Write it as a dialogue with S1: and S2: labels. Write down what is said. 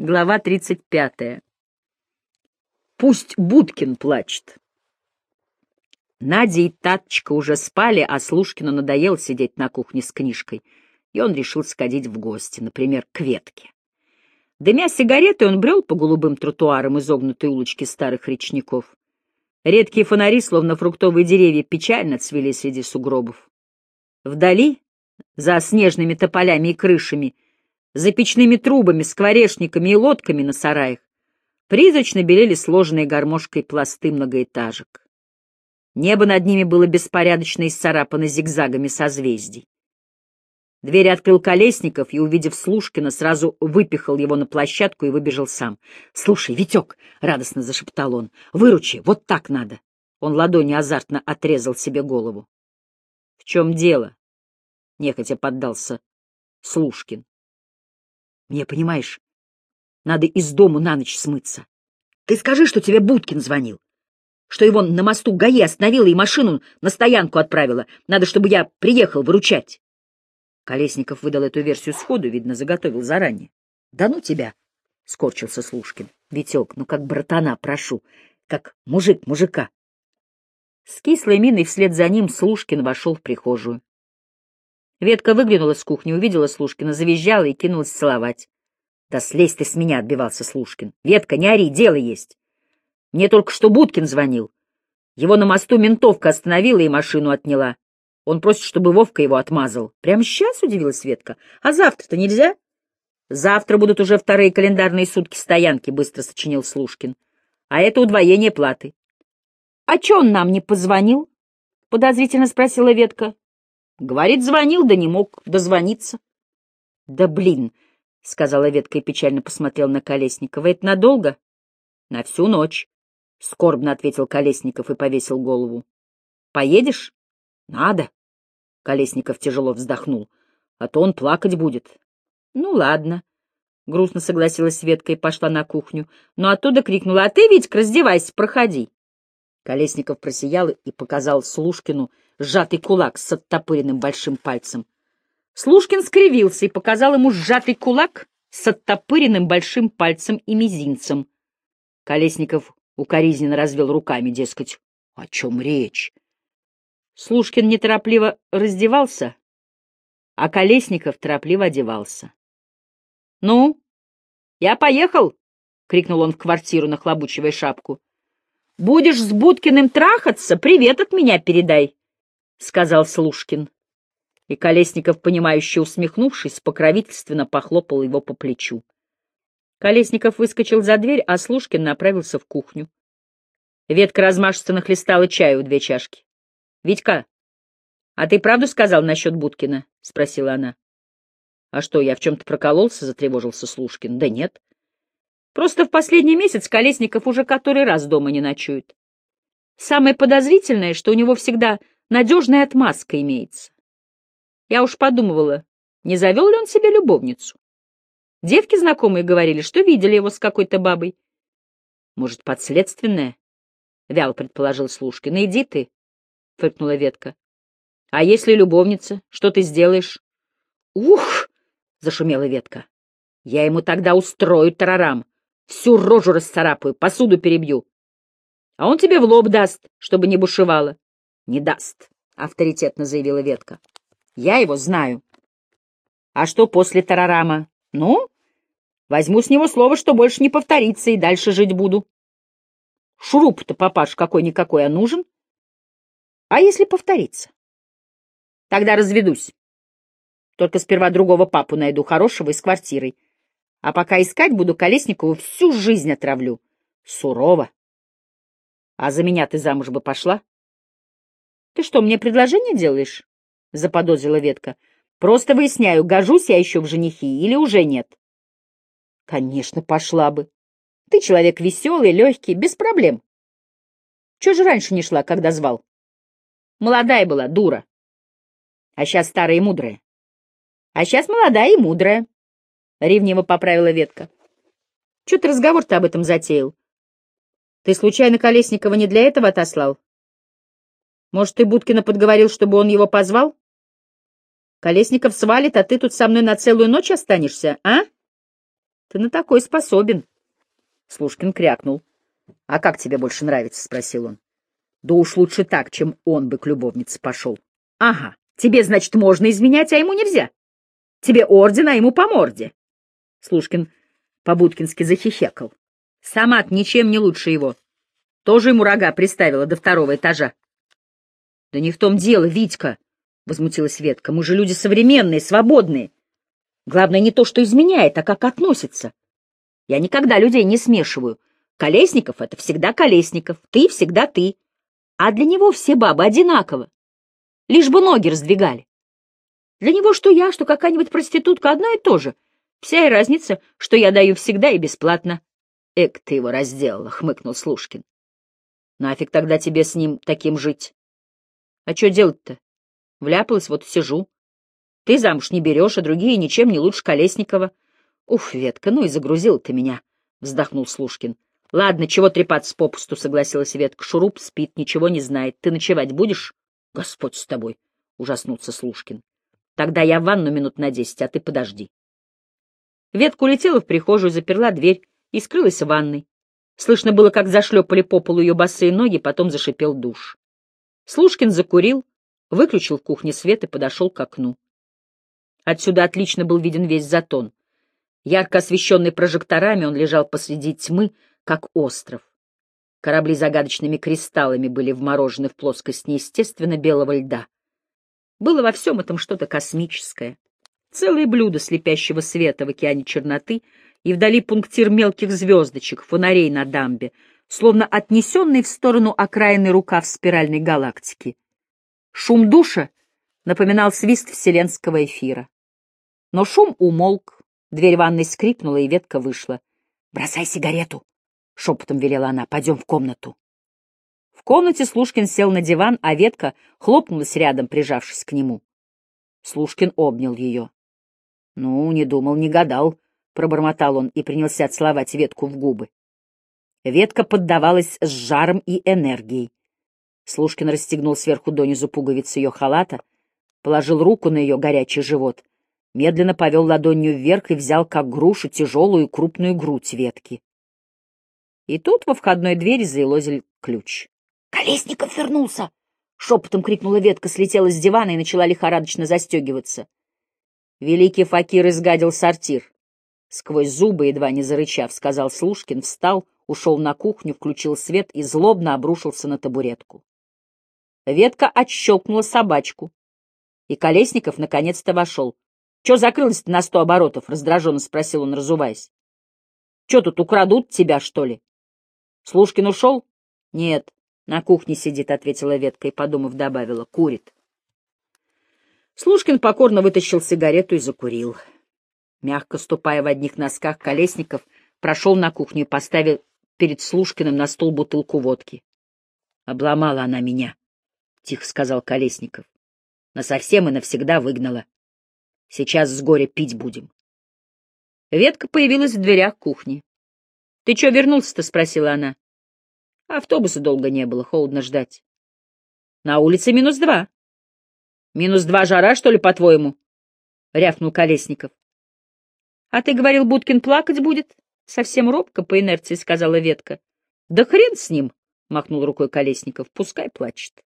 S1: Глава 35. Пусть Будкин плачет. Надя и Татчика уже спали, а Слушкину надоело сидеть на кухне с книжкой, и он решил сходить в гости, например, к Ветке. Дымя сигареты, он брел по голубым тротуарам изогнутой улочки старых речников. Редкие фонари, словно фруктовые деревья, печально цвели среди сугробов. Вдали, за снежными тополями и крышами, за печными трубами, скворечниками и лодками на сараях, призрачно белели сложенные гармошкой пласты многоэтажек. Небо над ними было беспорядочно исцарапано зигзагами созвездий. Дверь открыл Колесников и, увидев Слушкина, сразу выпихал его на площадку и выбежал сам. — Слушай, Витек, — радостно зашептал он, — выручи, вот так надо. Он ладони азартно отрезал себе голову. — В чем дело? — нехотя поддался Слушкин. — Мне, понимаешь, надо из дому на ночь смыться. Ты скажи, что тебе Будкин звонил, что его на мосту ГАИ остановила и машину на стоянку отправила. Надо, чтобы я приехал выручать. Колесников выдал эту версию сходу, видно, заготовил заранее. — Да ну тебя! — скорчился Слушкин. — Витек, ну как братана, прошу, как мужик мужика. С кислой миной вслед за ним Слушкин вошел в прихожую. Ветка выглянула с кухни, увидела Слушкина, завизжала и кинулась целовать. — Да слезь ты с меня, — отбивался Слушкин. — Ветка, не ори, дело есть. Мне только что Будкин звонил. Его на мосту ментовка остановила и машину отняла. Он просит, чтобы Вовка его отмазал. Прямо сейчас, — удивилась Светка. А завтра-то нельзя? Завтра будут уже вторые календарные сутки стоянки, — быстро сочинил Слушкин. А это удвоение платы. — А чё он нам не позвонил? — подозрительно спросила Ветка. — Говорит, звонил, да не мог дозвониться. — Да блин, — сказала Ветка и печально посмотрел на Колесникова. — Это надолго? — На всю ночь, — скорбно ответил Колесников и повесил голову. — Поедешь? — Надо. Колесников тяжело вздохнул. А то он плакать будет. Ну, ладно. Грустно согласилась Светка и пошла на кухню. Но оттуда крикнула, а ты, Витька, раздевайся, проходи. Колесников просиял и показал Слушкину сжатый кулак с оттопыренным большим пальцем. Слушкин скривился и показал ему сжатый кулак с оттопыренным большим пальцем и мизинцем. Колесников укоризненно развел руками, дескать, о чем речь? Слушкин неторопливо раздевался, а Колесников торопливо одевался. — Ну, я поехал! — крикнул он в квартиру, нахлобучивая шапку. — Будешь с Будкиным трахаться, привет от меня передай, — сказал Слушкин. И Колесников, понимающе усмехнувшись, покровительственно похлопал его по плечу. Колесников выскочил за дверь, а Слушкин направился в кухню. Ветка размашисто нахлестала чаю в две чашки. — Витька, а ты правду сказал насчет Будкина? — спросила она. — А что, я в чем-то прокололся? — затревожился Слушкин. — Да нет. Просто в последний месяц Колесников уже который раз дома не ночует. Самое подозрительное, что у него всегда надежная отмазка имеется. Я уж подумывала, не завел ли он себе любовницу. Девки знакомые говорили, что видели его с какой-то бабой. Может, подследственная? — вял предположил Слушкин. — Иди ты, — фыркнула ветка. — А если любовница? Что ты сделаешь? — Ух! — зашумела ветка. — Я ему тогда устрою тарарам. Всю рожу расцарапаю, посуду перебью. А он тебе в лоб даст, чтобы не бушевало. — Не даст, — авторитетно заявила ветка. — Я его знаю. — А что после тарарама? Ну, возьму с него слово, что больше не повторится, и дальше жить буду. Шуруп-то, папаш, какой-никакой, а нужен? — а если повторится? Тогда разведусь. Только сперва другого папу найду, хорошего и с квартирой. А пока искать буду, Колесникову всю жизнь отравлю. Сурово. А за меня ты замуж бы пошла? Ты что, мне предложение делаешь? Заподозрила ветка. Просто выясняю, гожусь я еще в женихи или уже нет. Конечно, пошла бы. Ты человек веселый, легкий, без проблем. Чего же раньше не шла, когда звал? Молодая была, дура. А сейчас старая и мудрая. А сейчас молодая и мудрая. Ревниво поправила ветка. Чего ты разговор-то об этом затеял? Ты случайно Колесникова не для этого отослал? Может, ты Будкина подговорил, чтобы он его позвал? Колесников свалит, а ты тут со мной на целую ночь останешься, а? Ты на такой способен. Слушкин крякнул. — А как тебе больше нравится? — спросил он. — Да уж лучше так, чем он бы к любовнице пошел. — Ага, тебе, значит, можно изменять, а ему нельзя. Тебе орден, а ему по морде. Слушкин по-будкински захихекал. сама ничем не лучше его. Тоже ему рога приставила до второго этажа. — Да не в том дело, Витька, — возмутилась Ветка. — Мы же люди современные, свободные. Главное не то, что изменяет, а как относится. Я никогда людей не смешиваю. Колесников — это всегда Колесников, ты — всегда ты. А для него все бабы одинаково. Лишь бы ноги раздвигали. Для него что я, что какая-нибудь проститутка одно и то же. Вся и разница, что я даю всегда и бесплатно. Эк, ты его разделала, — хмыкнул Слушкин. Нафиг тогда тебе с ним таким жить? А что делать-то? Вляпалась, вот сижу. Ты замуж не берешь, а другие ничем не лучше Колесникова. Уф, Ветка, ну и загрузил ты меня, — вздохнул Слушкин. Ладно, чего трепаться попусту, — согласилась Ветка. Шуруп спит, ничего не знает. Ты ночевать будешь? Господь с тобой, — ужаснулся Слушкин. Тогда я в ванну минут на десять, а ты подожди. Ветка улетела в прихожую, заперла дверь и скрылась в ванной. Слышно было, как зашлепали по полу ее босые ноги, потом зашипел душ. Слушкин закурил, выключил в кухне свет и подошел к окну. Отсюда отлично был виден весь затон. Ярко освещенный прожекторами, он лежал посреди тьмы, как остров. Корабли загадочными кристаллами были вморожены в плоскость неестественно белого льда. Было во всем этом что-то космическое. Целые блюда слепящего света в океане черноты и вдали пунктир мелких звездочек, фонарей на дамбе, словно отнесенный в сторону окраины рукав спиральной галактики. Шум душа напоминал свист вселенского эфира. Но шум умолк, дверь ванной скрипнула, и ветка вышла. — Бросай сигарету! — шепотом велела она. — Пойдем в комнату. В комнате Слушкин сел на диван, а ветка хлопнулась рядом, прижавшись к нему. Слушкин обнял ее. — Ну, не думал, не гадал, — пробормотал он и принялся целовать ветку в губы. Ветка поддавалась с жаром и энергией. Слушкин расстегнул сверху донизу пуговицы ее халата, положил руку на ее горячий живот медленно повел ладонью вверх и взял как грушу тяжелую крупную грудь ветки. И тут во входной двери заелозил ключ. — Колесников вернулся! — шепотом крикнула ветка, слетела с дивана и начала лихорадочно застегиваться. Великий факир изгадил сортир. Сквозь зубы, едва не зарычав, сказал Слушкин, встал, ушел на кухню, включил свет и злобно обрушился на табуретку. Ветка отщелкнула собачку, и Колесников наконец-то вошел. — Че закрылась-то на сто оборотов? — раздраженно спросил он, разуваясь. — Че тут, украдут тебя, что ли? — Слушкин ушел? — Нет, на кухне сидит, — ответила ветка и, подумав, добавила. — Курит. Слушкин покорно вытащил сигарету и закурил. Мягко ступая в одних носках, Колесников прошел на кухню и поставил перед Слушкиным на стол бутылку водки. — Обломала она меня, — тихо сказал Колесников. — Насовсем и навсегда выгнала. Сейчас с горя пить будем. Ветка появилась в дверях кухни. — Ты чё вернулся-то? — спросила она. — Автобуса долго не было, холодно ждать. — На улице минус два. — Минус два жара, что ли, по-твоему? — рявкнул Колесников. — А ты говорил, Будкин плакать будет? Совсем робко, по инерции сказала Ветка. — Да хрен с ним! — махнул рукой Колесников. — Пускай плачет.